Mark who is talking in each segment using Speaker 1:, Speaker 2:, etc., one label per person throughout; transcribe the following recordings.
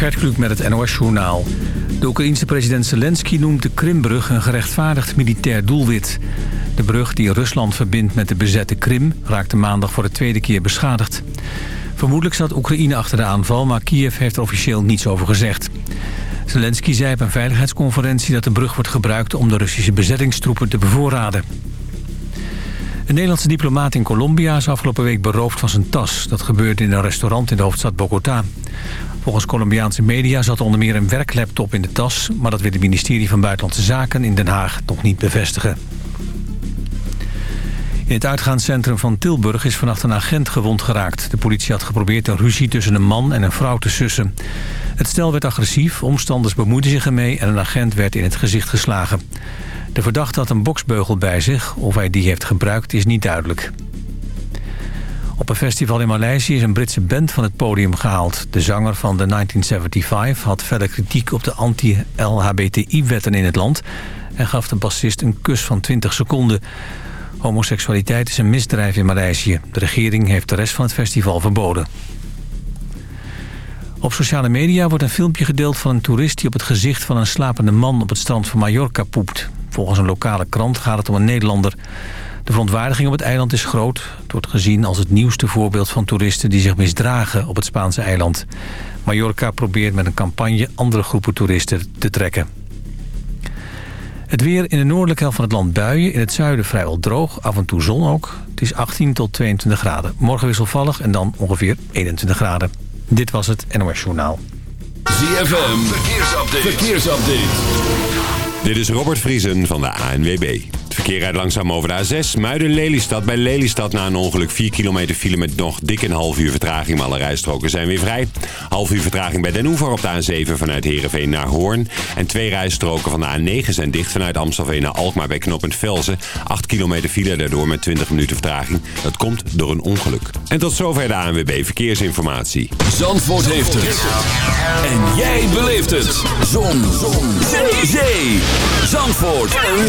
Speaker 1: Gert Kluk met het NOS-journaal. De Oekraïense president Zelensky noemt de Krimbrug een gerechtvaardigd militair doelwit. De brug die Rusland verbindt met de bezette Krim raakte maandag voor de tweede keer beschadigd. Vermoedelijk zat Oekraïne achter de aanval, maar Kiev heeft er officieel niets over gezegd. Zelensky zei op een veiligheidsconferentie dat de brug wordt gebruikt om de Russische bezettingstroepen te bevoorraden. Een Nederlandse diplomaat in Colombia is afgelopen week beroofd van zijn tas. Dat gebeurde in een restaurant in de hoofdstad Bogota. Volgens Colombiaanse media zat onder meer een werklaptop in de tas... maar dat wil het ministerie van Buitenlandse Zaken in Den Haag nog niet bevestigen. In het uitgaanscentrum van Tilburg is vannacht een agent gewond geraakt. De politie had geprobeerd een ruzie tussen een man en een vrouw te sussen. Het stel werd agressief, omstanders bemoeiden zich ermee... en een agent werd in het gezicht geslagen. De verdachte had een boksbeugel bij zich. Of hij die heeft gebruikt is niet duidelijk. Op een festival in Maleisië is een Britse band van het podium gehaald. De zanger van de 1975 had verder kritiek op de anti-LHBTI-wetten in het land... en gaf de bassist een kus van 20 seconden. Homoseksualiteit is een misdrijf in Maleisië. De regering heeft de rest van het festival verboden. Op sociale media wordt een filmpje gedeeld van een toerist... die op het gezicht van een slapende man op het strand van Mallorca poept. Volgens een lokale krant gaat het om een Nederlander. De verontwaardiging op het eiland is groot. Het wordt gezien als het nieuwste voorbeeld van toeristen... die zich misdragen op het Spaanse eiland. Mallorca probeert met een campagne andere groepen toeristen te trekken. Het weer in de noordelijke helft van het land buien. In het zuiden vrijwel droog, af en toe zon ook. Het is 18 tot 22 graden. Morgen wisselvallig en dan ongeveer 21 graden. Dit was het NOS Journaal.
Speaker 2: ZFM, verkeersupdate. verkeersupdate. Dit is Robert Vriesen van de ANWB. Het verkeer rijdt langzaam over de A6. Muiden-Lelystad. Bij Lelystad na een ongeluk 4 kilometer file met nog dik een half uur vertraging. Maar alle rijstroken zijn weer vrij. Half uur vertraging bij Den Oever op de A7 vanuit Heerenveen naar Hoorn. En twee rijstroken van de A9 zijn dicht vanuit Amstelveen naar Alkmaar bij knooppunt Velzen. 8 kilometer file daardoor met 20 minuten vertraging. Dat komt door een ongeluk. En tot zover de ANWB Verkeersinformatie.
Speaker 3: Zandvoort heeft het. En jij beleeft het. Zon. Zon. Zee. Zee. Zandvoort. Een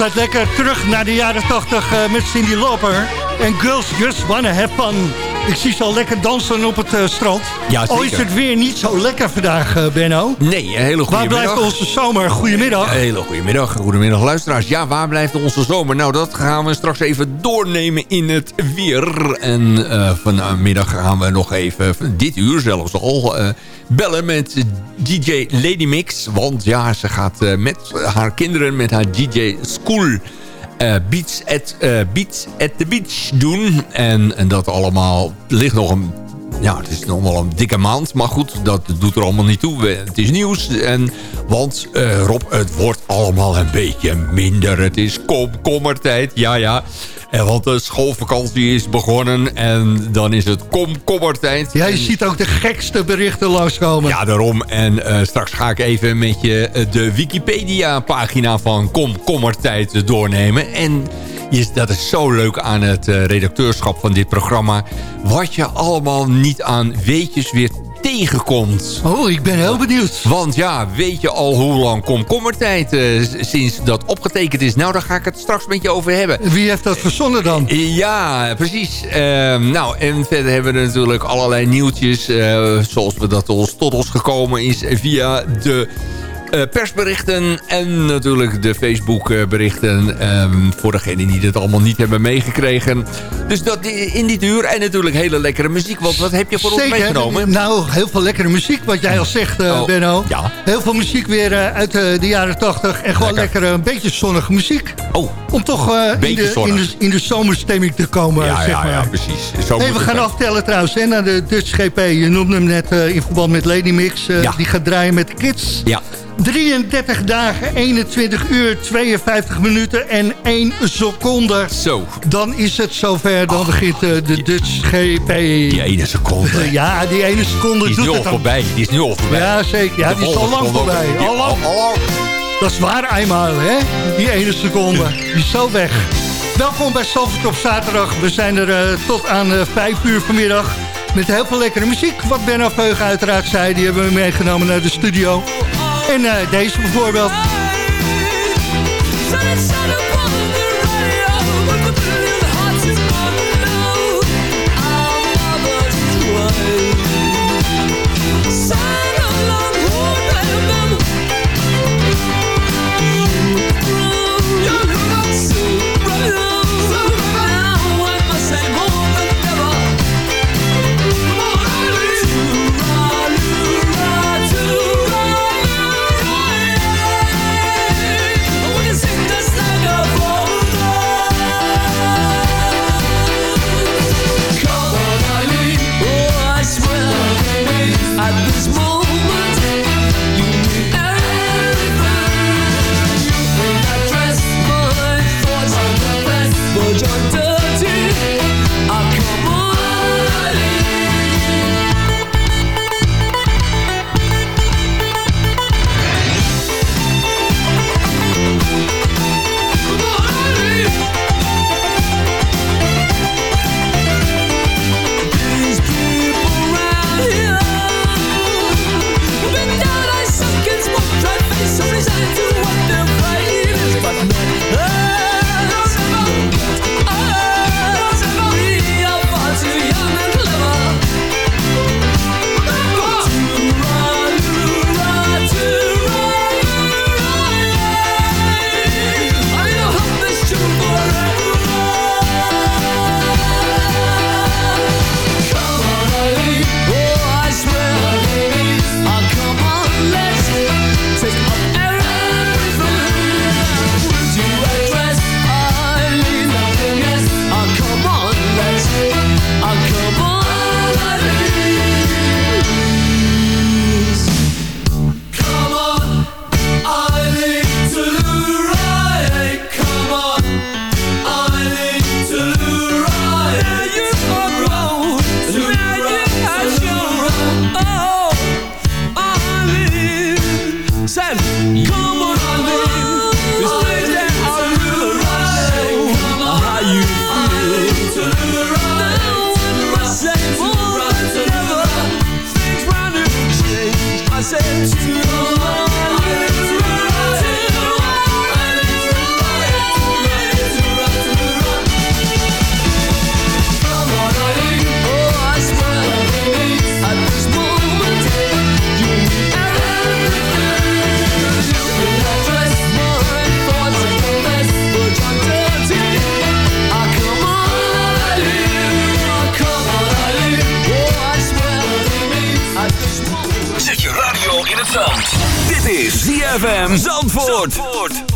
Speaker 4: Altijd lekker terug naar de jaren 80 uh, met Cindy Lauper. En Girls Just Wanna Have Fun. Ik zie ze al lekker dansen op het uh, strand.
Speaker 5: Ja,
Speaker 4: oh, is het weer niet zo lekker vandaag, uh, Benno?
Speaker 5: Nee, een hele goede
Speaker 4: Waar blijft onze zomer? Goedemiddag.
Speaker 5: Een hele goedemiddag. Goedemiddag, luisteraars. Ja, waar blijft onze zomer? Nou, dat gaan we straks even doornemen in het weer. En uh, vanmiddag gaan we nog even, dit uur zelfs al... bellen met DJ Lady Mix. Want ja, ze gaat met haar kinderen, met haar DJ School uh, beats, at, uh, beats at the Beach doen. En, en dat allemaal ligt nog een... Ja, het is nog wel een dikke maand. Maar goed, dat doet er allemaal niet toe. Het is nieuws. En, want uh, Rob, het wordt allemaal een beetje minder. Het is komkommertijd. Ja, ja. En want de schoolvakantie is begonnen en dan is het komkommertijd.
Speaker 4: Ja, je ziet ook de gekste berichten langskomen.
Speaker 5: Ja, daarom. En uh, straks ga ik even met je de Wikipedia-pagina van komkommertijd doornemen. En dat is zo leuk aan het uh, redacteurschap van dit programma. Wat je allemaal niet aan weetjes weer tegenkomt.
Speaker 4: Oh, ik ben heel benieuwd.
Speaker 5: Want ja, weet je al hoe lang komkommertijd uh, sinds dat opgetekend is? Nou, daar ga ik het straks met je over hebben.
Speaker 4: Wie heeft dat verzonnen dan?
Speaker 5: ja, precies. Uh, nou, en verder hebben we natuurlijk allerlei nieuwtjes... Zoals we dat ons, tot ons gekomen is via de uh, persberichten en natuurlijk de Facebook-berichten. Um, voor degenen die het allemaal niet hebben meegekregen. Dus dat in dit uur. En natuurlijk hele lekkere muziek. Want wat heb je voor
Speaker 4: Zeker.
Speaker 5: ons meegenomen?
Speaker 4: Nou, heel veel lekkere muziek. Wat jij al zegt, uh, oh, Benno.
Speaker 5: Ja.
Speaker 4: Heel veel muziek weer uh, uit de jaren 80. En gewoon lekker, lekker een beetje zonnige muziek.
Speaker 5: Oh,
Speaker 4: Om toch in de, in, de, in, de, zomerstemming te komen,
Speaker 5: ja,
Speaker 4: zeg
Speaker 5: ja,
Speaker 4: maar.
Speaker 5: Ja, precies.
Speaker 4: Zo hey, we gaan aftellen trouwens hè, naar de Dutch GP. Je noemde hem net in verband met Lady Mix.
Speaker 5: ja.
Speaker 4: Die gaat draaien met de kids.
Speaker 5: Ja.
Speaker 4: 33 dagen, 21 uur, 52 minuten en 1 seconde.
Speaker 5: Zo.
Speaker 4: Dan is het zover, dan begint uh, de Dutch GP.
Speaker 5: Die ene seconde.
Speaker 4: ja, die ene seconde
Speaker 5: die is
Speaker 4: doet
Speaker 5: nu
Speaker 4: het
Speaker 5: al voorbij. Die is nu al voorbij.
Speaker 4: Ja, zeker. Ja, die is al lang voorbij. Al lang. Dat is waar eenmaal, hè? Die ene seconde. Die is zo weg. Welkom bij Salford op zaterdag. We zijn er uh, tot aan uh, 5 uur vanmiddag. Met heel veel lekkere muziek. Wat Ben Afheug uiteraard zei, die hebben we meegenomen naar de studio. En uh, deze bijvoorbeeld.
Speaker 3: ZFM Zandvoort. Zandvoort.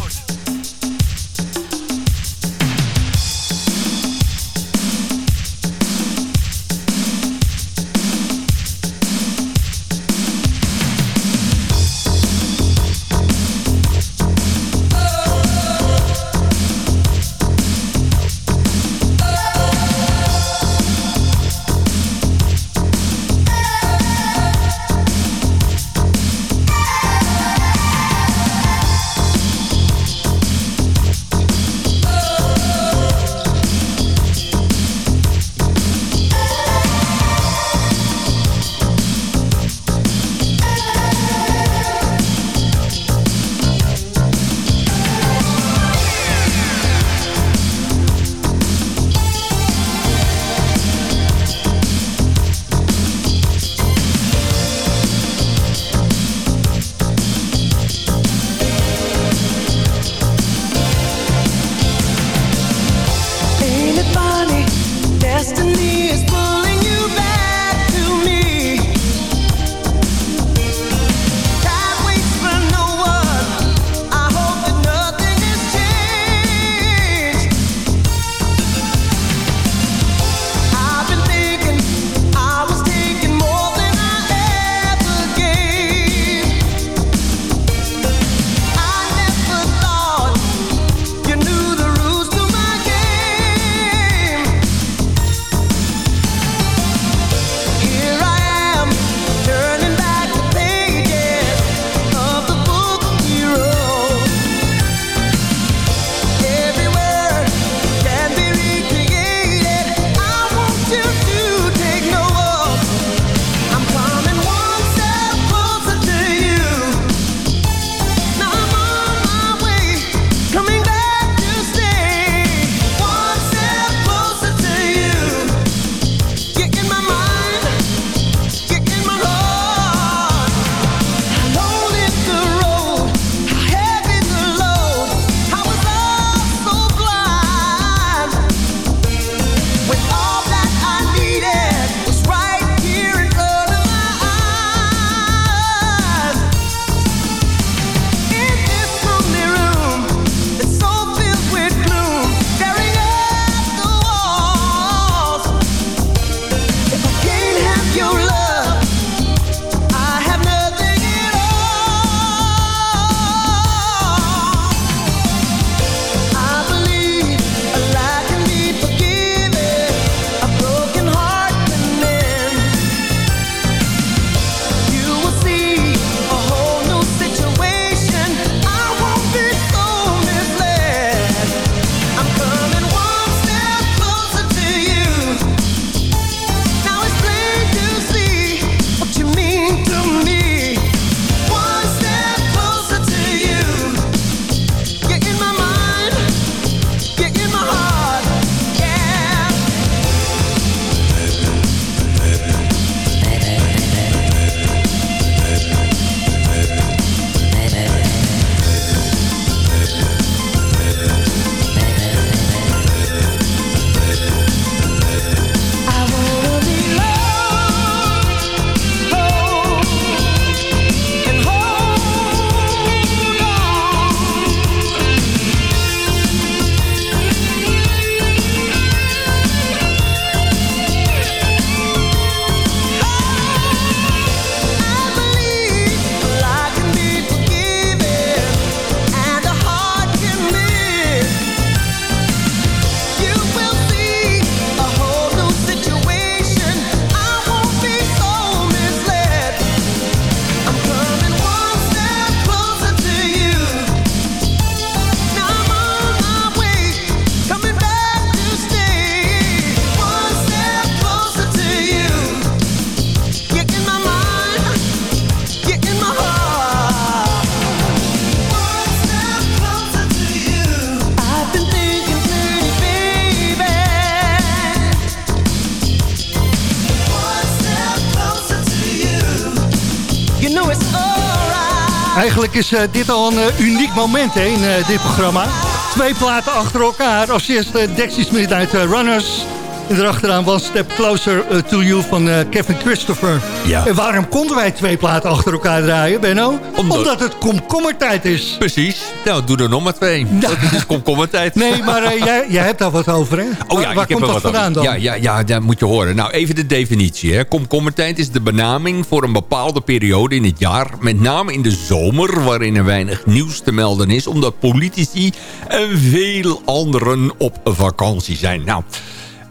Speaker 4: Is uh, dit al een uh, uniek moment hè, in uh, dit programma. Twee platen achter elkaar. Als eerste Dexy Smith uit Runners. En erachteraan One Step Closer uh, to You van uh, Kevin Christopher.
Speaker 5: Ja.
Speaker 4: En waarom konden wij twee platen achter elkaar draaien, Benno?
Speaker 5: Omdat,
Speaker 4: Omdat het komkommertijd is.
Speaker 5: Precies. Nou, doe er nog maar twee.
Speaker 4: Ja.
Speaker 5: Dat is komkommertijd.
Speaker 4: Nee, maar uh, jij, jij hebt daar wat over, hè?
Speaker 5: Oh ja,
Speaker 4: waar
Speaker 5: heb
Speaker 4: komt dat
Speaker 5: wat
Speaker 4: vandaan
Speaker 5: over.
Speaker 4: dan?
Speaker 5: Ja, ja, ja, dat moet je horen. Nou, even de definitie. Hè. Komkommertijd is de benaming voor een bepaalde periode in het jaar. Met name in de zomer, waarin er weinig nieuws te melden is. Omdat politici en veel anderen op vakantie zijn. Nou...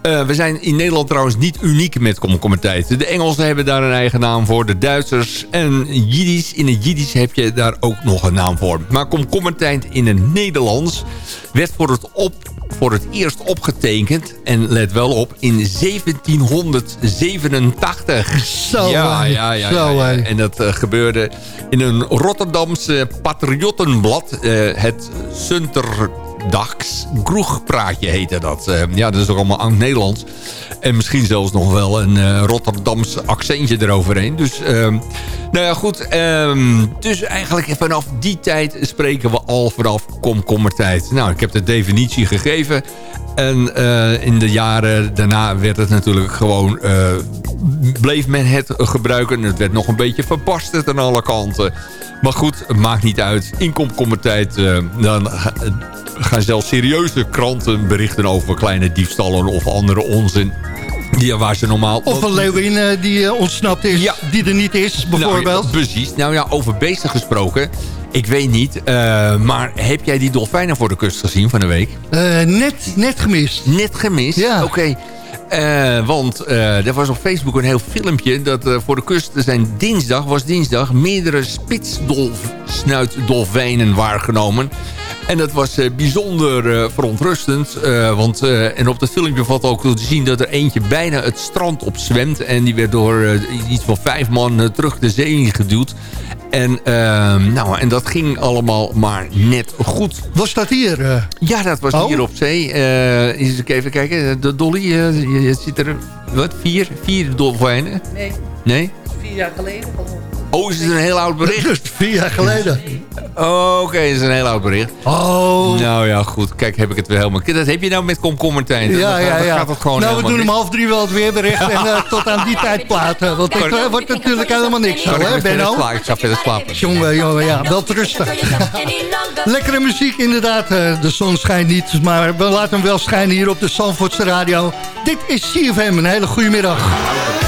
Speaker 5: Uh, we zijn in Nederland trouwens niet uniek met komkommertijd. De Engelsen hebben daar een eigen naam voor. De Duitsers en Jiddisch. In het Jiddisch heb je daar ook nog een naam voor. Maar komkommertijd in het Nederlands werd voor het, op, voor het eerst opgetekend. En let wel op, in 1787.
Speaker 4: Zo,
Speaker 5: ja, ja, ja,
Speaker 4: zo,
Speaker 5: ja, ja. En dat uh, gebeurde in een Rotterdamse patriottenblad. Uh, het Sunter Dags. Kroegpraatje heette dat. Uh, ja, dat is ook allemaal oud-Nederlands. En misschien zelfs nog wel een uh, Rotterdams accentje eroverheen. Dus, uh, nou ja, goed. dus eigenlijk vanaf die tijd spreken we al vanaf komkommertijd. Nou, ik heb de definitie gegeven. En in de jaren daarna werd het natuurlijk gewoon... Bleef men het gebruiken. Het werd nog een beetje verbasterd aan alle kanten. Maar goed, het maakt niet uit. In komkommertijd... Uh, dan gaan zelfs serieuze kranten berichten over kleine diefstallen of andere onzin. Die, waar ze normaal...
Speaker 4: Of een leeuwin uh, die uh, ontsnapt is, ja. die er niet is, bijvoorbeeld.
Speaker 5: Nou, precies. Nou ja, over beesten gesproken. Ik weet niet, uh, maar heb jij die dolfijnen voor de kust gezien van de week?
Speaker 4: net, net gemist.
Speaker 5: Net gemist?
Speaker 4: Ja.
Speaker 5: Oké. Okay. Uh, want uh, er was op Facebook een heel filmpje dat uh, voor de kust zijn dinsdag, was dinsdag, meerdere spitsnuitdolfijnen waargenomen. En dat was bijzonder verontrustend. Want, en op dat filmpje valt ook te zien dat er eentje bijna het strand op zwemt. En die werd door iets van vijf man terug de zee ingeduwd. En, nou, en dat ging allemaal maar net goed.
Speaker 4: Was dat hier?
Speaker 5: Ja, dat was
Speaker 4: oh?
Speaker 5: hier op zee. eens even kijken. De Dolly, je, je zit er... Wat? Vier? Vier dolfijnen?
Speaker 6: Nee.
Speaker 5: Nee?
Speaker 6: Vier jaar geleden.
Speaker 5: Oh, is het een heel oud bericht?
Speaker 4: Vier jaar geleden.
Speaker 5: Oh, oké, okay, is een heel oud bericht.
Speaker 4: Oh.
Speaker 5: Nou ja, goed. Kijk, heb ik het weer helemaal... Dat heb je nou met komkommertijd.
Speaker 4: Ja, ja, ja.
Speaker 5: gaat het gewoon
Speaker 4: nou, we doen om half drie wel het weerbericht en uh, tot aan die tijd platen. Want het uh, wordt natuurlijk helemaal niks zo, hè, Benno?
Speaker 5: Ik ga verder slapen.
Speaker 4: Jongen, jongen, ja, wel te rustig. Lekkere muziek, inderdaad. Uh, de zon schijnt niet, maar we laten hem wel schijnen hier op de Zandvoortse Radio. Dit is CFM, een hele goede middag.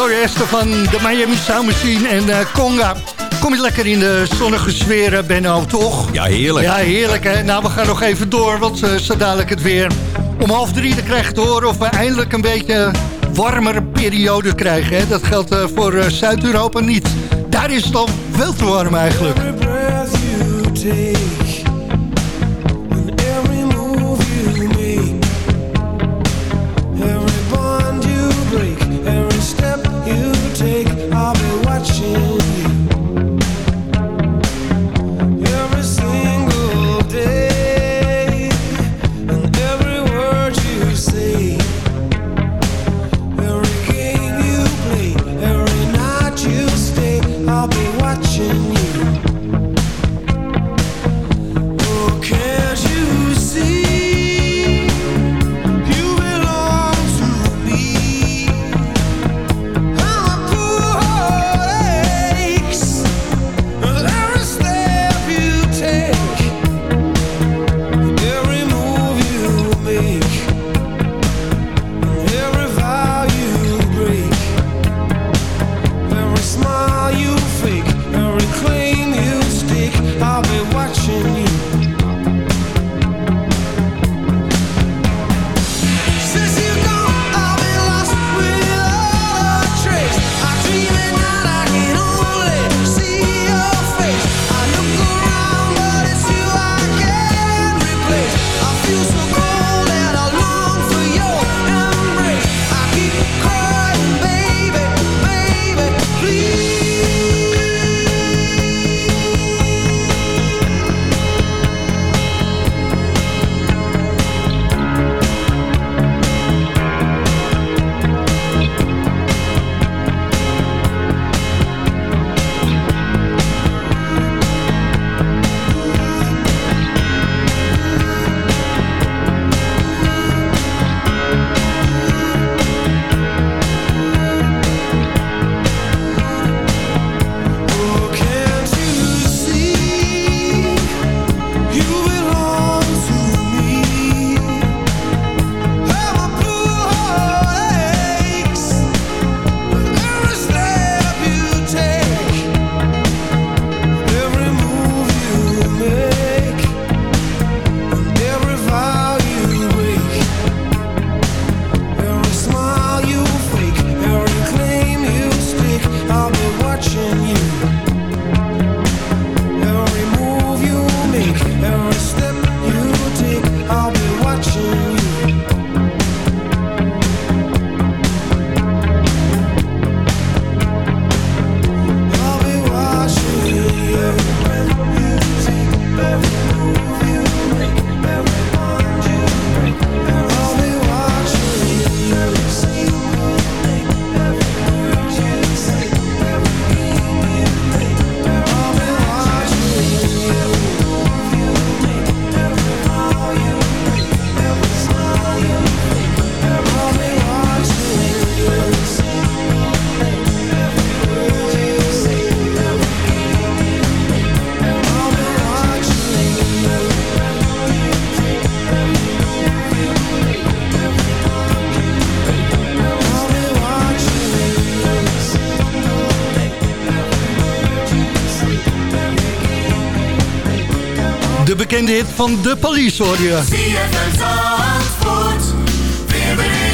Speaker 4: Gloria Esther van de Miami Sound Machine en uh, Conga. Kom je lekker in de zonnige sfeer, uh, Benno, toch?
Speaker 5: Ja, heerlijk.
Speaker 4: Ja, heerlijk. Hè? Nou, we gaan nog even door, want uh, zo dadelijk het weer. Om half drie dan krijg je te horen of we eindelijk een beetje warmere periode krijgen. Hè? Dat geldt voor Zuid-Europa niet. Daar is het al veel te warm eigenlijk. Shit. Bekende hit van de police hoor je.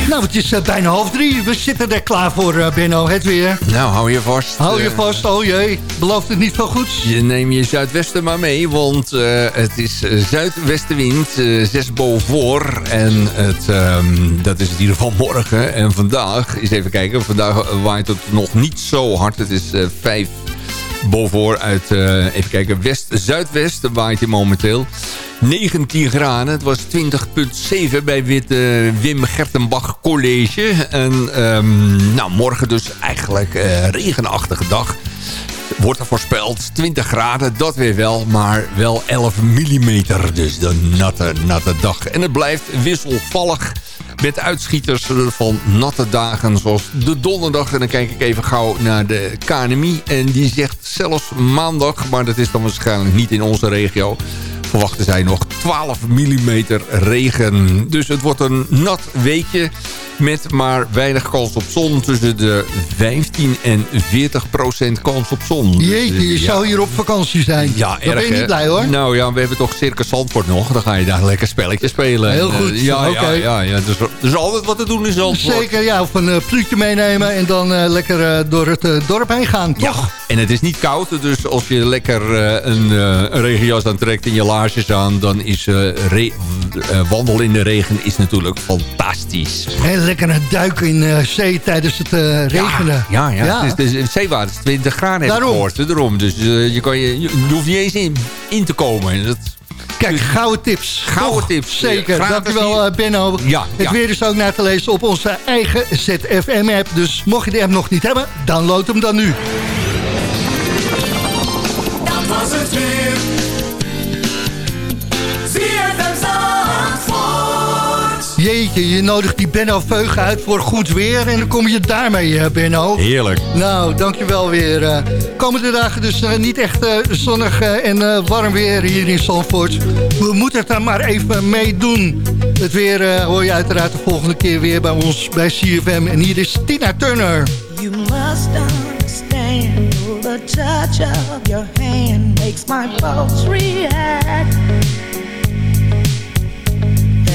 Speaker 4: Nou, het is uh, bijna half drie. We zitten er klaar voor, uh, Benno. Het weer.
Speaker 5: Nou, hou je vast.
Speaker 4: Hou je uh, vast. Oh jee, belooft het niet veel goeds?
Speaker 5: Je neem je zuidwesten maar mee, want het is zuidwestenwind, 6 boven En het, um, dat is in ieder geval morgen. En vandaag, eens even kijken, vandaag waait het nog niet zo hard. Het is 5 Bovenvoor uit, uh, even kijken, west-zuidwest waait hij momenteel. 19 graden, het was 20,7 bij Wit, uh, Wim Gertenbach College. En um, nou, morgen dus eigenlijk uh, regenachtige dag. Wordt er voorspeld, 20 graden, dat weer wel, maar wel 11 mm. Dus de natte, natte dag. En het blijft wisselvallig met uitschieters van natte dagen zoals de donderdag. En dan kijk ik even gauw naar de KNMI. En die zegt zelfs maandag, maar dat is dan waarschijnlijk niet in onze regio verwachten zij nog 12 mm regen. Dus het wordt een nat weekje. Met maar weinig kans op zon. Tussen de 15 en 40 procent kans op zon.
Speaker 4: Jeetje, je zou hier op vakantie zijn.
Speaker 5: Ja,
Speaker 4: Dan
Speaker 5: erg,
Speaker 4: ben je niet blij hoor.
Speaker 5: Nou ja, we hebben toch Circus Zandvoort nog. Dan ga je daar lekker spelletjes spelen.
Speaker 4: Heel goed,
Speaker 5: eh, ja,
Speaker 4: oké.
Speaker 5: ja, ja, ja. Dus is altijd wat te doen in Zandvoort.
Speaker 4: Zeker, ja, of een uh, pluutje meenemen en dan eh, lekker eh, door het eh, dorp heen gaan, toch?
Speaker 5: Ja, en het is niet koud, dus als je lekker eh, een, eh, een regenjas aantrekt en je aan, dan is eh re- eh, wandelen in de regen is natuurlijk fantastisch.
Speaker 4: En lekker een duiken in eh, zee tijdens het eh, regenen.
Speaker 5: Ja, ja. Het, is, het, is, het zeewater is 20 graden
Speaker 4: Daarom.
Speaker 5: gehoord. Daarom. Dus eh, je, kan je, je hoeft niet eens in, in te komen. Dat,
Speaker 4: Kijk, gouden tips.
Speaker 5: Gouden
Speaker 4: Toch?
Speaker 5: tips.
Speaker 4: Zeker. Dankjewel eh, Benno.
Speaker 5: Ja,
Speaker 4: het
Speaker 5: ja.
Speaker 4: weer is ook na te lezen op onze eigen ZFM-app. Dus mocht je de app nog niet hebben, download hem dan nu.
Speaker 6: Dat was het weer.
Speaker 4: Je nodigt die Benno Veugen uit voor goed weer. En dan kom je daarmee, eh, Benno.
Speaker 5: Heerlijk.
Speaker 4: Nou, dankjewel weer. eh. komende dagen dus eh, niet echt eh, zonnig eh, en eh, warm weer hier in Zandvoort. We moeten het daar maar even mee doen. Het weer eh, hoor je uiteraard de volgende keer weer bij ons bij CFM. En hier is Tina Turner.
Speaker 7: You must understand the touch of your hand makes my pulse react.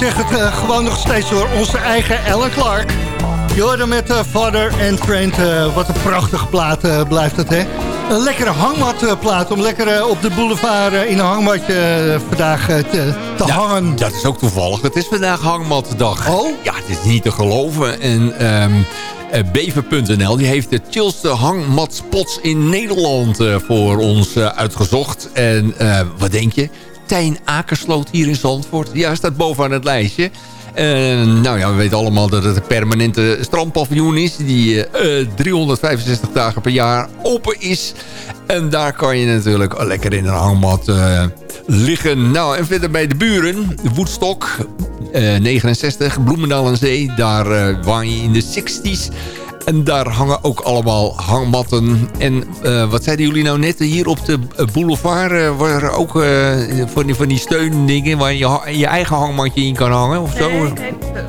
Speaker 4: zeggen het eh, gewoon nog steeds hoor. Onze eigen Ellen Clark. Je hoorde met eh, Father and Friend. eh, wat een prachtige plaat blijft het, hè? Een lekkere hangmatplaat om lekker op de boulevard in een hangmatje vandaag te, te
Speaker 5: Ja,
Speaker 4: hangen.
Speaker 5: Dat is ook toevallig. Het is vandaag hangmatdag.
Speaker 4: Oh?
Speaker 5: Ja, het is niet te geloven. En ehm eh, Bever.nl die heeft de chillste hangmatspots in Nederland voor ons uitgezocht. En wat denk je? Tijn Akersloot hier in Zandvoort. Ja, staat bovenaan het lijstje. En nou ja, we weten allemaal dat het een permanente strandpaviljoen is... die eh, eh, 365 dagen per jaar open is. En daar kan je natuurlijk lekker in een hangmat eh, liggen. Nou, en verder bij de buren, Woodstock, eh, 69, Bloemendaal aan Zee. Daar eh waar je in de 60s. En daar hangen ook allemaal hangmatten. En eh, wat zeiden jullie nou net? Hier op de eh, boulevard eh, waren ook van, die, van die waar je je eigen hangmatje in kan hangen of zo.
Speaker 8: Nee,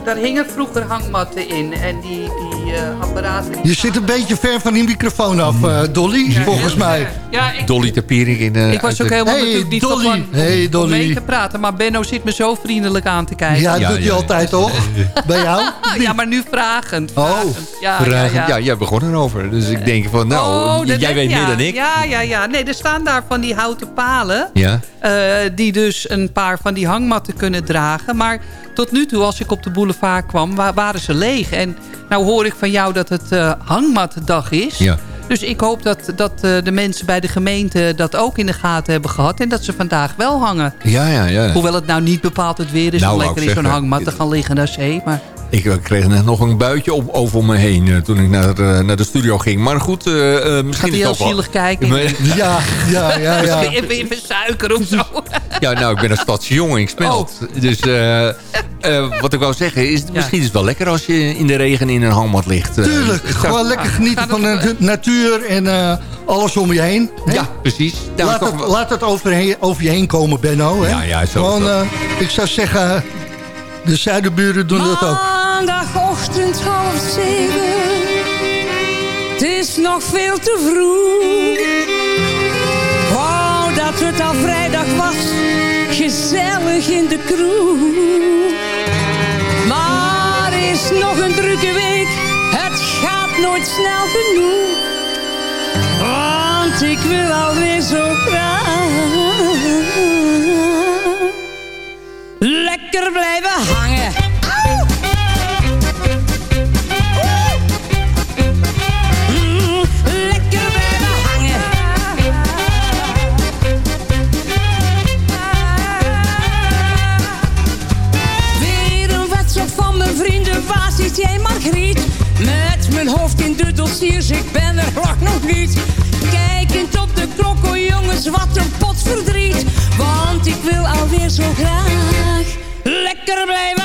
Speaker 8: daar hingen vroeger hangmatten in. En die, die apparaten... die
Speaker 4: Je zit een beetje ver van die microfoon af, eh, Dolly, volgens mij.
Speaker 8: Ja, ik,
Speaker 5: Dolly Tapiering in de...
Speaker 8: ik was ook helemaal
Speaker 4: Hey,
Speaker 8: natuurlijk niet
Speaker 4: Dolly.
Speaker 8: van plan
Speaker 4: Hey,
Speaker 8: om
Speaker 4: Dolly.
Speaker 8: mee te praten. Maar Benno zit me zo vriendelijk aan te kijken.
Speaker 4: Ja, dat
Speaker 5: Ja,
Speaker 4: doet
Speaker 5: ja,
Speaker 4: hij
Speaker 5: ja.
Speaker 4: altijd, toch? Bij jou?
Speaker 8: Ja, maar nu vragend.
Speaker 4: Oh,
Speaker 8: vragend. ja,
Speaker 5: Vragen.
Speaker 8: ja,
Speaker 5: Ja,
Speaker 8: ja.
Speaker 5: jij begon erover. Dus ik denk van, nou,
Speaker 8: Oh,
Speaker 5: jij
Speaker 8: denk-
Speaker 5: weet
Speaker 8: ja,
Speaker 5: meer dan ik.
Speaker 8: Ja, ja, ja. Nee, er staan daar van die houten palen.
Speaker 5: Ja.
Speaker 8: eh, die dus een paar van die hangmatten kunnen dragen. Maar tot nu toe, als ik op de boulevard kwam, wa- waren ze leeg. En Nou hoor ik van jou dat het eh hangmatdag is.
Speaker 5: Ja.
Speaker 8: Dus ik hoop dat, dat eh, de mensen bij de gemeente dat ook in de gaten hebben gehad. En dat ze vandaag wel hangen.
Speaker 5: Ja, ja, ja.
Speaker 8: Hoewel het nou niet bepaald het weer is
Speaker 5: Nou,
Speaker 8: om lekker in zo'n hangmat te gaan liggen naar zee. Maar
Speaker 5: Ik eh, kreeg net nog een buitje op, over me heen eh, toen ik naar, eh, naar de studio ging. Maar goed, eh, eh, misschien
Speaker 8: gaat hij heel
Speaker 5: wel-
Speaker 8: zielig kijken.
Speaker 4: Ja, ja, ja, ja.
Speaker 8: Even, even suiker of zo.
Speaker 5: Ja, nou, ik ben een stadsjongen, ik smelt. Dus eh, eh, wat ik wou zeggen is, misschien is het wel lekker als je in de regen in een hangmat ligt.
Speaker 4: Tuurlijk, gewoon lekker genieten van de natuur en eh, alles om je heen. hè?
Speaker 5: Ja, precies. Nou,
Speaker 4: laat,
Speaker 5: toch
Speaker 4: het,
Speaker 5: wel-
Speaker 4: laat het over, over je heen komen, Benno. Hè?
Speaker 5: Ja, ja, zo,
Speaker 4: Gewoon, ik zou zeggen, de zuidenburen doen dat ook.
Speaker 9: Maandagochtend half zeven. Het is nog veel te vroeg. Wou dat het al vrijdag was. Gezellig in de kroeg. Maar is nog een drukke week. Het gaat nooit snel genoeg. Want ik wil alweer zo graag. Lekker blijven hangen. Mijn hoofd in de dossiers, ik ben er nog nog niet. Kijkend op de klok, oh jongens, wat een pot verdriet. Want ik wil alweer zo graag lekker blijven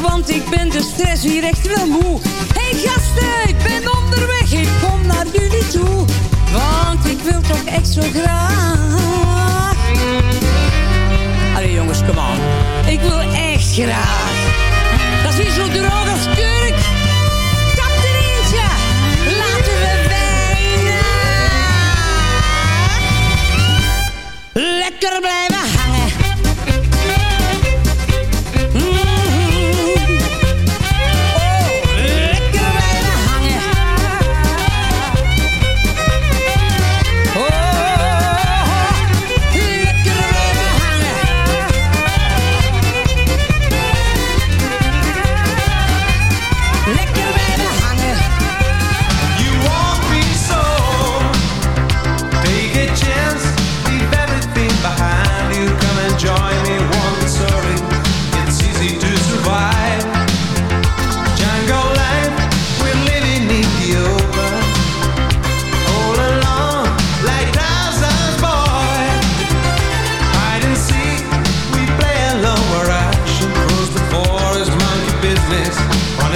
Speaker 9: want ik ben de stress hier echt wel moe. Hey gasten, ik ben onderweg, ik kom naar jullie toe. Want ik wil toch echt zo graag. Allee jongens, come on. Ik wil echt graag. Dat is zo droog als.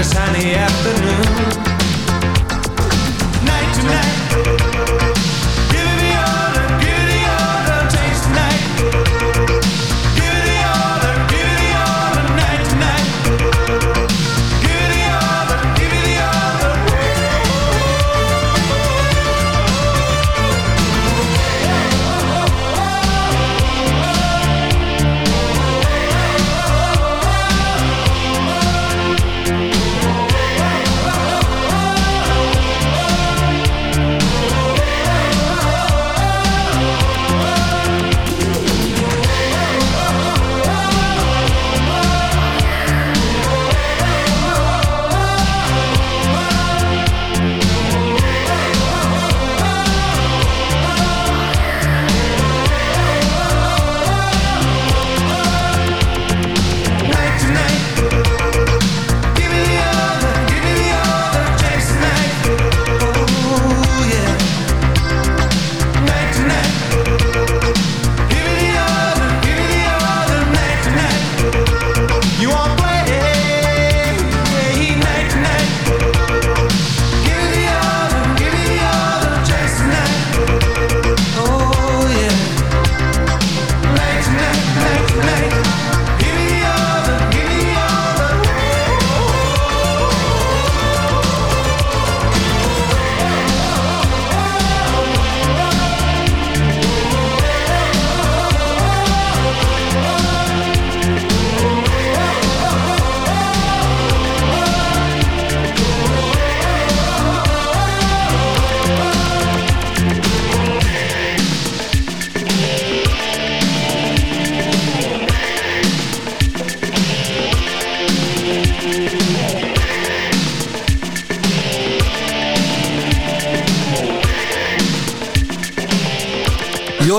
Speaker 6: a sunny afternoon.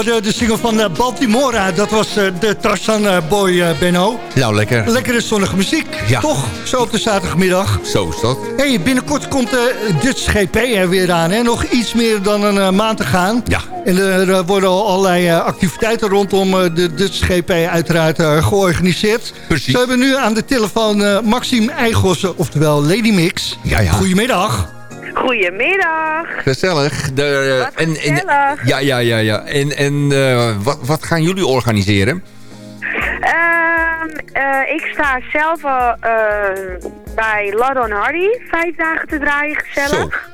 Speaker 4: Hoorde de single van eh, Baltimora. Dat was eh, de Tarzan eh, Boy Benno.
Speaker 5: Nou, lekker.
Speaker 4: Lekkere zonnige muziek.
Speaker 5: Ja.
Speaker 4: Toch? Zo op de zaterdagmiddag.
Speaker 5: Zo is dat.
Speaker 4: Hey, binnenkort komt de Dutch GP er weer aan. Hè? Nog iets meer dan een maand te gaan.
Speaker 5: Ja.
Speaker 4: En er worden al allerlei activiteiten rondom de Dutch GP uiteraard georganiseerd.
Speaker 5: Precies.
Speaker 4: We hebben nu aan de telefoon Maxime Eigossen, oftewel Lady Mix.
Speaker 5: Ja, ja.
Speaker 4: Goedemiddag.
Speaker 10: Goedemiddag.
Speaker 5: Gezellig. De,
Speaker 10: Wat
Speaker 5: en, en,
Speaker 10: gezellig.
Speaker 5: ja, ja, ja, ja. En, en eh, wat, wat gaan jullie organiseren?
Speaker 10: Ehm, eh, ik sta zelf al eh, bij Ladon Hardy vijf dagen te draaien, gezellig.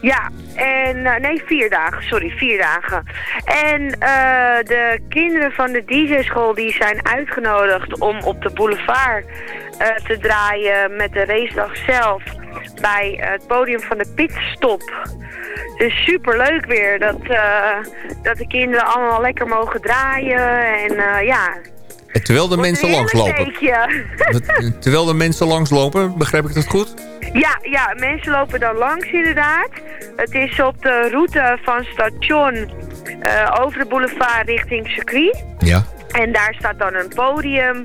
Speaker 10: Ja, en eh, nee, vier dagen, sorry, vier dagen. En eh, de kinderen van de DJ-school die zijn uitgenodigd om op de boulevard eh, te draaien met de racedag zelf bij het podium van de pitstop. Dus super leuk weer dat, dat de kinderen allemaal lekker mogen draaien en ja.
Speaker 5: Terwijl de mensen langslopen. Terwijl de mensen langslopen, begrijp ik dat goed?
Speaker 10: Ja, ja, mensen lopen dan langs inderdaad. Het is op de route van station eh, over de boulevard richting circuit.
Speaker 5: Ja.
Speaker 10: En daar staat dan een podium.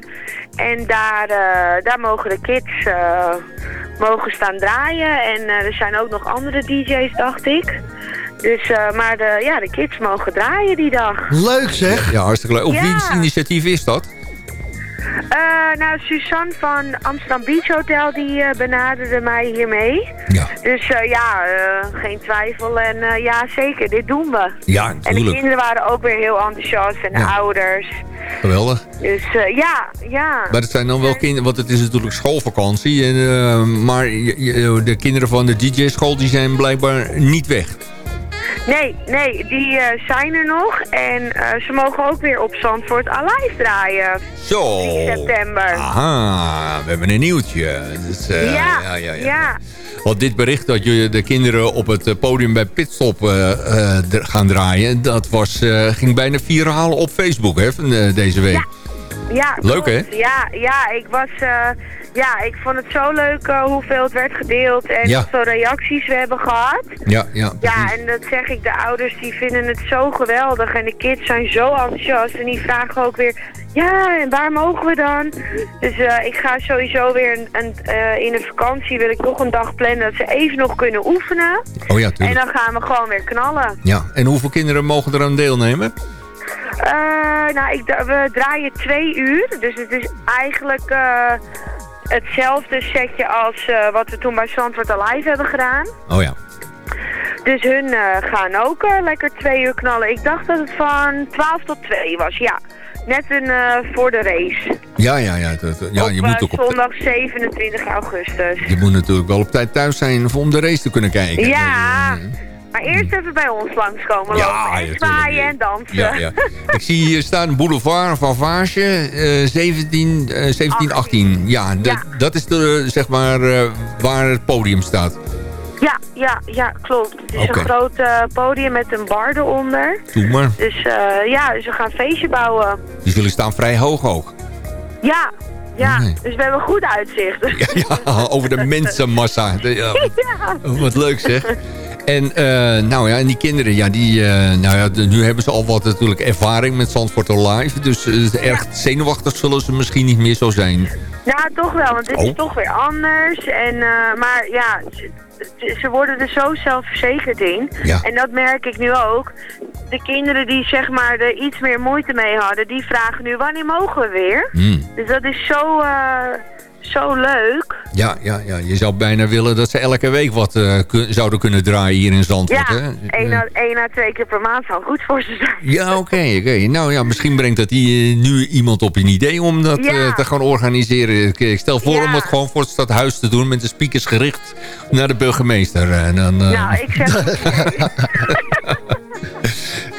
Speaker 10: En daar, eh, daar mogen de kids eh, mogen staan draaien. En er zijn ook nog andere DJ's, dacht ik. Dus, eh, maar de, ja, de kids mogen draaien die dag.
Speaker 4: Leuk zeg.
Speaker 5: Ja, hartstikke leuk. Op
Speaker 10: Ja.
Speaker 5: wiens initiatief is dat?
Speaker 10: Eh, nou, Suzanne van Amsterdam Beach Hotel, die eh, benaderde mij hiermee.
Speaker 5: Ja.
Speaker 10: Dus eh, ja, eh, geen twijfel. En eh, ja, zeker, dit doen we.
Speaker 5: Ja,
Speaker 10: En de
Speaker 5: natuurlijk.
Speaker 10: kinderen waren ook weer heel enthousiast en
Speaker 5: Ja.
Speaker 10: ouders.
Speaker 5: Geweldig.
Speaker 10: Dus eh, ja, ja.
Speaker 5: Maar het zijn dan wel kinderen, want het is natuurlijk schoolvakantie. En, eh, maar de kinderen van de DJ-school die zijn blijkbaar niet weg.
Speaker 10: Nee, nee, die eh, zijn er nog. En eh, ze mogen ook weer op Zandvoort Alive draaien.
Speaker 5: Zo.
Speaker 10: 3 september.
Speaker 5: Aha, we hebben een nieuwtje. Dus, eh,
Speaker 10: ja,
Speaker 5: ja, ja, ja.
Speaker 10: ja.
Speaker 5: Want dit bericht dat je de kinderen op het podium bij Pitstop gaan draaien... dat was, ging bijna viraal op Facebook hè, van, deze week.
Speaker 10: Ja,
Speaker 5: Leuk,
Speaker 10: klopt.
Speaker 5: hè?
Speaker 10: Ja, ja, ik was... eh, ja, ik vond het zo leuk eh, hoeveel het werd gedeeld en
Speaker 5: Ja.
Speaker 10: hoeveel reacties we hebben gehad.
Speaker 5: Ja, ja.
Speaker 10: Ja, en dat zeg ik, de ouders die vinden het zo geweldig en de kids zijn zo enthousiast en die vragen ook weer, ja, en waar mogen we dan? Dus eh, ik ga sowieso weer een, een, in de vakantie wil ik toch een dag plannen dat ze even nog kunnen oefenen.
Speaker 5: Oh ja,
Speaker 10: En
Speaker 5: tuurlijk.
Speaker 10: dan gaan we gewoon weer knallen.
Speaker 5: Ja, en hoeveel kinderen mogen er aan deelnemen?
Speaker 10: Eh, nou, ik, we draaien twee uur, dus het is eigenlijk eh, hetzelfde setje als eh, wat we toen bij Zandvoort Alive hebben gedaan.
Speaker 5: Oh ja.
Speaker 10: Dus hun gaan ook lekker twee uur knallen. Ik dacht dat het van 12 tot 2 was, ja. Net een voor de race.
Speaker 5: Ja, ja, ja. ja je, moet ook op,
Speaker 10: zondag 27 augustus.
Speaker 5: je moet natuurlijk wel op tijd thuis zijn om de race te kunnen kijken.
Speaker 10: Ja, maar eerst even bij ons langskomen
Speaker 5: Ja,
Speaker 10: lopen. En
Speaker 5: ja,
Speaker 10: zwaaien en dansen.
Speaker 5: Ja, ja. Ik zie hier staan Boulevard van Vaasje, eh 17, eh 17, 18. Ja, dat, dat is de, zeg maar eh, waar het podium staat.
Speaker 10: Ja, ja, ja, klopt. Het is een groot eh, podium met een bar eronder.
Speaker 5: Doe maar.
Speaker 10: Dus eh, ja, dus we gaan een feestje bouwen.
Speaker 5: Dus jullie staan vrij hoog ook.
Speaker 10: Ja, ja.
Speaker 5: Nee.
Speaker 10: Dus we hebben goed uitzicht.
Speaker 5: Ja, over de mensenmassa. Ja,
Speaker 10: Ja.
Speaker 5: wat leuk zeg. En, eh, nou ja, en die kinderen, ja, die, eh, nou ja, nu hebben ze al wat natuurlijk ervaring met Zandvoort Live. Dus eh, erg zenuwachtig zullen ze misschien niet meer zo zijn.
Speaker 10: Ja, toch wel, want dit
Speaker 5: Oh.
Speaker 10: is toch weer anders. En, maar ja, ze, ze worden er zo zelfverzekerd in.
Speaker 5: Ja.
Speaker 10: En dat merk ik nu ook. De kinderen die zeg maar er iets meer moeite mee hadden, die vragen nu wanneer mogen we weer?
Speaker 5: Hmm.
Speaker 10: Dus dat is zo, zo leuk.
Speaker 5: Ja, ja, ja, je zou bijna willen dat ze elke week wat eh, zouden kunnen draaien hier in Zandvoort.
Speaker 10: Ja,
Speaker 5: hè?
Speaker 10: één à, één à twee keer per maand zou goed voor ze zijn.
Speaker 5: Ja, oké, oké. Nou ja, misschien brengt dat die, eh, nu iemand op een idee om dat
Speaker 10: Ja.
Speaker 5: eh, te gaan organiseren. Ik, ik stel voor
Speaker 10: Ja.
Speaker 5: om het gewoon voor het stadhuis te doen met de speakers gericht naar de burgemeester. En dan, eh,
Speaker 10: Nou, ik zeg...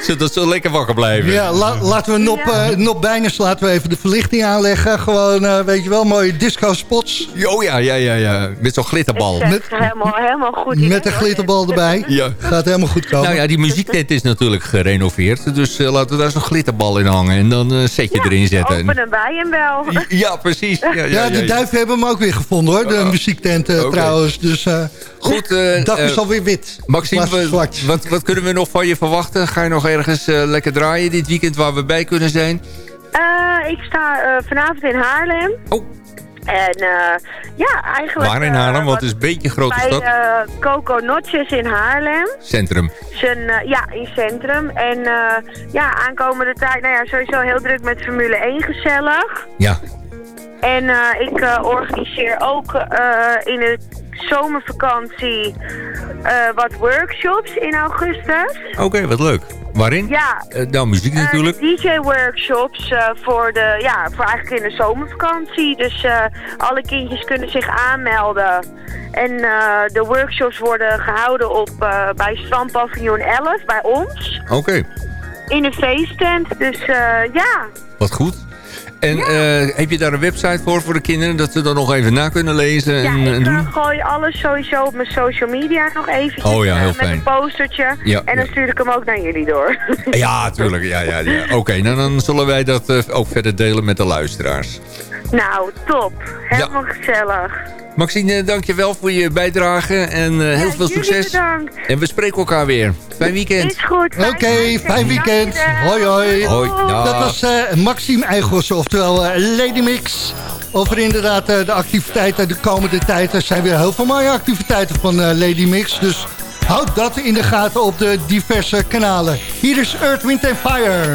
Speaker 5: zodat ze lekker wakker blijven.
Speaker 4: Ja, la- laten we Nop,
Speaker 10: Ja.
Speaker 4: eh, Nop Bijners laten we even de verlichting aanleggen. Gewoon, eh, weet je wel, mooie disco spots.
Speaker 5: Oh ja, ja, ja, ja. Met zo'n glitterbal.
Speaker 10: Zeg helemaal, helemaal goed. idee,
Speaker 4: Met een glitterbal erbij.
Speaker 5: Ja.
Speaker 4: Gaat helemaal goed komen.
Speaker 5: Nou ja, die muziektent is natuurlijk gerenoveerd. Dus eh, laten we daar zo'n glitterbal in hangen. En dan een setje
Speaker 10: Ja,
Speaker 5: erin zetten.
Speaker 10: Open hem bij hem wel.
Speaker 5: Ja, precies. Ja, ja,
Speaker 4: ja,
Speaker 5: ja,
Speaker 4: de
Speaker 5: ja.
Speaker 4: duiven hebben hem ook weer gevonden hoor. De muziektent eh,
Speaker 5: Oké.
Speaker 4: trouwens. Dus eh
Speaker 5: Goed, eh,
Speaker 4: dak is alweer wit.
Speaker 5: Maxime, wat,
Speaker 4: zwart.
Speaker 5: wat, wat kunnen we nog van je verwachten? Ga je nog eh, ergens eh, lekker draaien dit weekend waar we bij kunnen zijn?
Speaker 10: Eh, ik sta eh, vanavond in Haarlem.
Speaker 5: Oh.
Speaker 10: En ja, eigenlijk...
Speaker 5: Waar in Haarlem? Want
Speaker 10: wat
Speaker 5: het is een beetje een grote
Speaker 10: bij
Speaker 5: stad.
Speaker 10: eh, Coco Notches in Haarlem.
Speaker 5: Centrum.
Speaker 10: Zijn, ja, in centrum. En ja, aankomende tijd, nou ja, sowieso heel druk met Formule 1 gezellig.
Speaker 5: Ja.
Speaker 10: En ik organiseer ook in de zomervakantie wat workshops in augustus.
Speaker 5: Oké, wat leuk. Waarin?
Speaker 10: Ja.
Speaker 5: Eh, nou, muziek
Speaker 10: Eh,
Speaker 5: natuurlijk.
Speaker 10: DJ-workshops eh, voor de, ja, voor eigenlijk in de zomervakantie. Dus alle kindjes kunnen zich aanmelden. En de workshops worden gehouden op, bij strandpaviljoen 11, bij ons.
Speaker 5: Oké,
Speaker 10: In een feesttent. Dus ja,
Speaker 5: wat goed. En eh, heb je daar een website voor voor de kinderen? Dat ze dan nog even na kunnen lezen
Speaker 10: ja
Speaker 5: en, en
Speaker 10: ik
Speaker 5: doen?
Speaker 10: eh, gooi alles sowieso op mijn social media nog eventjes.
Speaker 5: Oh ja, heel
Speaker 10: eh, met
Speaker 5: fijn.
Speaker 10: een postertje.
Speaker 5: Ja,
Speaker 10: en dan
Speaker 5: ja.
Speaker 10: stuur ik hem ook naar jullie door.
Speaker 5: Ja, tuurlijk. Ja, ja, ja. Oké, nou dan zullen wij dat ook verder delen met de luisteraars.
Speaker 10: nou, top. Helemaal gezellig.
Speaker 5: Maxine, dankjewel voor je bijdrage en eh, heel veel succes.
Speaker 10: bedankt.
Speaker 5: En we spreken elkaar weer. Fijn weekend.
Speaker 10: Is goed.
Speaker 6: Oké, fijn weekend. Hoi, hoi.
Speaker 5: Hoi, dag.
Speaker 6: Dat was eh, Maxime Eigels, oftewel eh, Lady Mix. Over inderdaad eh, de activiteiten de komende tijd. Er zijn weer heel veel mooie activiteiten van eh, Lady Mix. Dus houd dat in de gaten op de diverse kanalen. Hier is Earth, Wind Fire.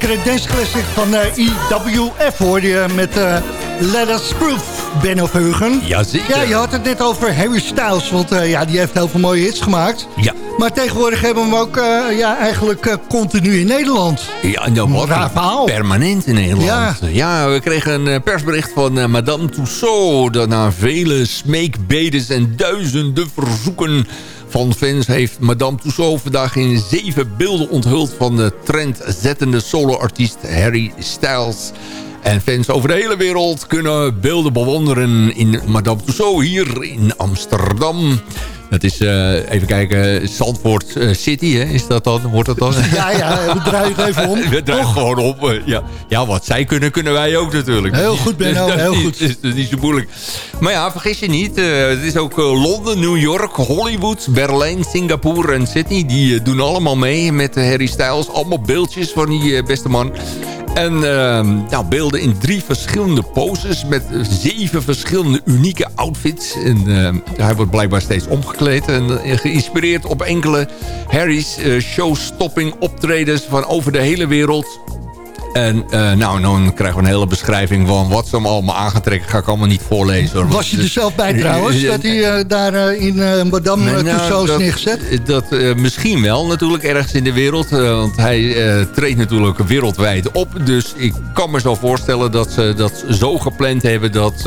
Speaker 4: Lekkere dance classic van eh, IWF hoorde je met eh Let Us Proof, Ben of Heugen.
Speaker 5: Jazeker.
Speaker 4: Ja, je had het net over Harry Styles, want eh, ja, die heeft heel veel mooie hits gemaakt.
Speaker 5: Ja.
Speaker 4: Maar tegenwoordig hebben we hem ook ja, eigenlijk continu in Nederland.
Speaker 5: Ja, nou, wat
Speaker 4: Raar verhaal.
Speaker 5: Permanent in Nederland.
Speaker 4: Ja.
Speaker 5: Ja, we kregen een persbericht van Madame Tussaud... dat na vele smeekbedes en duizenden verzoeken van fans... heeft Madame Tussaud vandaag in zeven beelden onthuld... van de trendzettende soloartiest Harry Styles... En fans over de hele wereld kunnen beelden bewonderen in Madame Tussauds hier in Amsterdam. Dat is, eh, even kijken, Zandvoort eh, City, hè? is dat dan? Wordt dat dan?
Speaker 4: Ja, ja, we draaien het even om.
Speaker 5: We draaien gewoon op. eh, Ja. ja, wat zij kunnen, kunnen wij ook natuurlijk.
Speaker 4: Heel goed,
Speaker 5: is
Speaker 4: heel goed.
Speaker 5: Dat is, dat is niet zo moeilijk. Maar ja, vergis je niet. het is ook Londen, New York, Hollywood, Berlijn, Singapore en Sydney. Die doen allemaal mee met Harry Styles. Allemaal beeldjes van die beste man. En nou, beelden in drie verschillende poses met zeven verschillende unieke outfits. En ehm, hij wordt blijkbaar steeds omgekleed en eh, geïnspireerd op enkele Harry's eh, showstopping optredens van over de hele wereld. En eh, nou, dan krijgen we een hele beschrijving van wat ze hem allemaal aan gaan trekken. Ga ik allemaal niet voorlezen. hoor.
Speaker 4: Was je er zelf bij trouwens, dat hij eh, daar eh, in Madame
Speaker 5: Nou,
Speaker 4: uh, Tussauds
Speaker 5: dat-
Speaker 4: neergezet?
Speaker 5: Dat misschien wel natuurlijk ergens in de wereld. want hij treedt natuurlijk wereldwijd op. Dus ik kan me zo voorstellen dat ze dat zo gepland hebben... dat,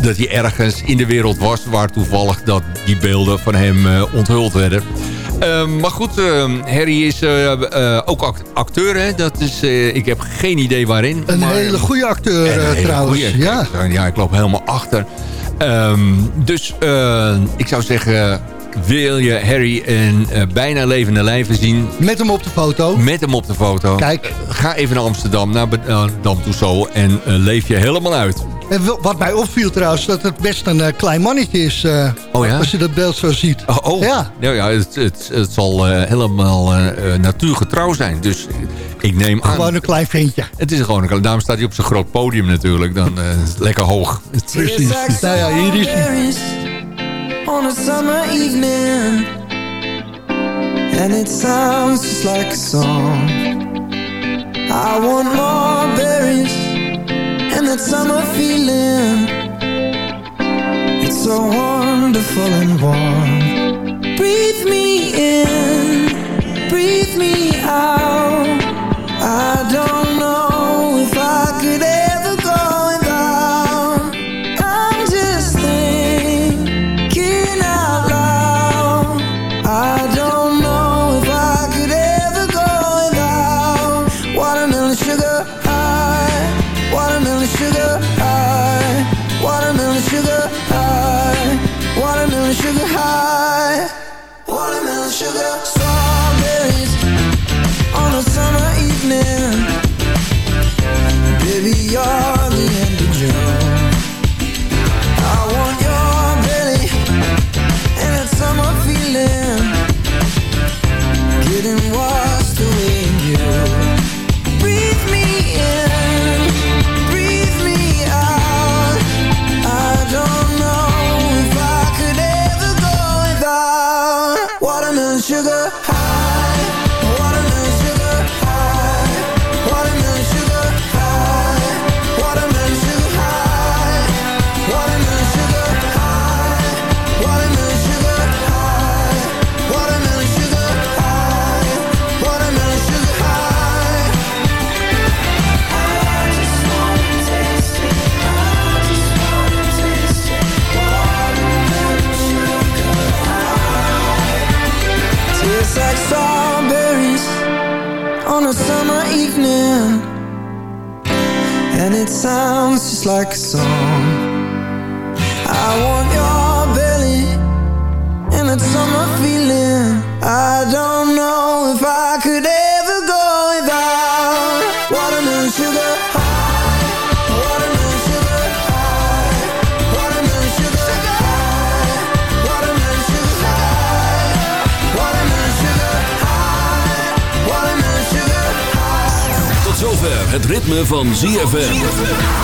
Speaker 5: dat hij ergens in de wereld was... waar toevallig dat die beelden van hem onthuld werden. Eh, maar goed, eh, Harry is eh, eh, ook act- acteur. Hè? Dat is, eh, ik heb geen idee waarin.
Speaker 4: Een
Speaker 5: maar-
Speaker 4: hele goede acteur
Speaker 5: hele
Speaker 4: trouwens.
Speaker 5: goeie.
Speaker 4: Ja.
Speaker 5: ja, ik loop helemaal achter. Ehm, dus ik zou zeggen, wil je Harry in eh, bijna levende lijven zien...
Speaker 4: Met hem op de foto.
Speaker 5: Met hem op de foto.
Speaker 4: Kijk.
Speaker 5: Ga even naar Amsterdam, naar Dam Tussauds en eh, leef je helemaal uit.
Speaker 4: En wat mij opviel trouwens, dat het best een eh, klein mannetje is. eh,
Speaker 5: Oh ja?
Speaker 4: Als je dat beeld zo ziet.
Speaker 5: Oh, oh.
Speaker 4: Ja.
Speaker 5: Nou ja, het, het, het zal eh, helemaal eh, eh, natuurgetrouw zijn. Dus ik neem aan...
Speaker 4: Gewoon een klein ventje.
Speaker 5: Het is gewoon een... Daarom staat hij op zijn groot podium natuurlijk. Dan eh, is het lekker hoog.
Speaker 4: Precies. Nou ja, hier is hij.
Speaker 3: On a summer evening. And it sounds just like a song. I want more berries And that summer feeling. It's so wonderful and warm. Breathe me in Breathe me out. I don't know sugar like song. I want your belly and that summer feeling. I don't know if I could ever go.
Speaker 11: Tot zover het ritme van ZFM.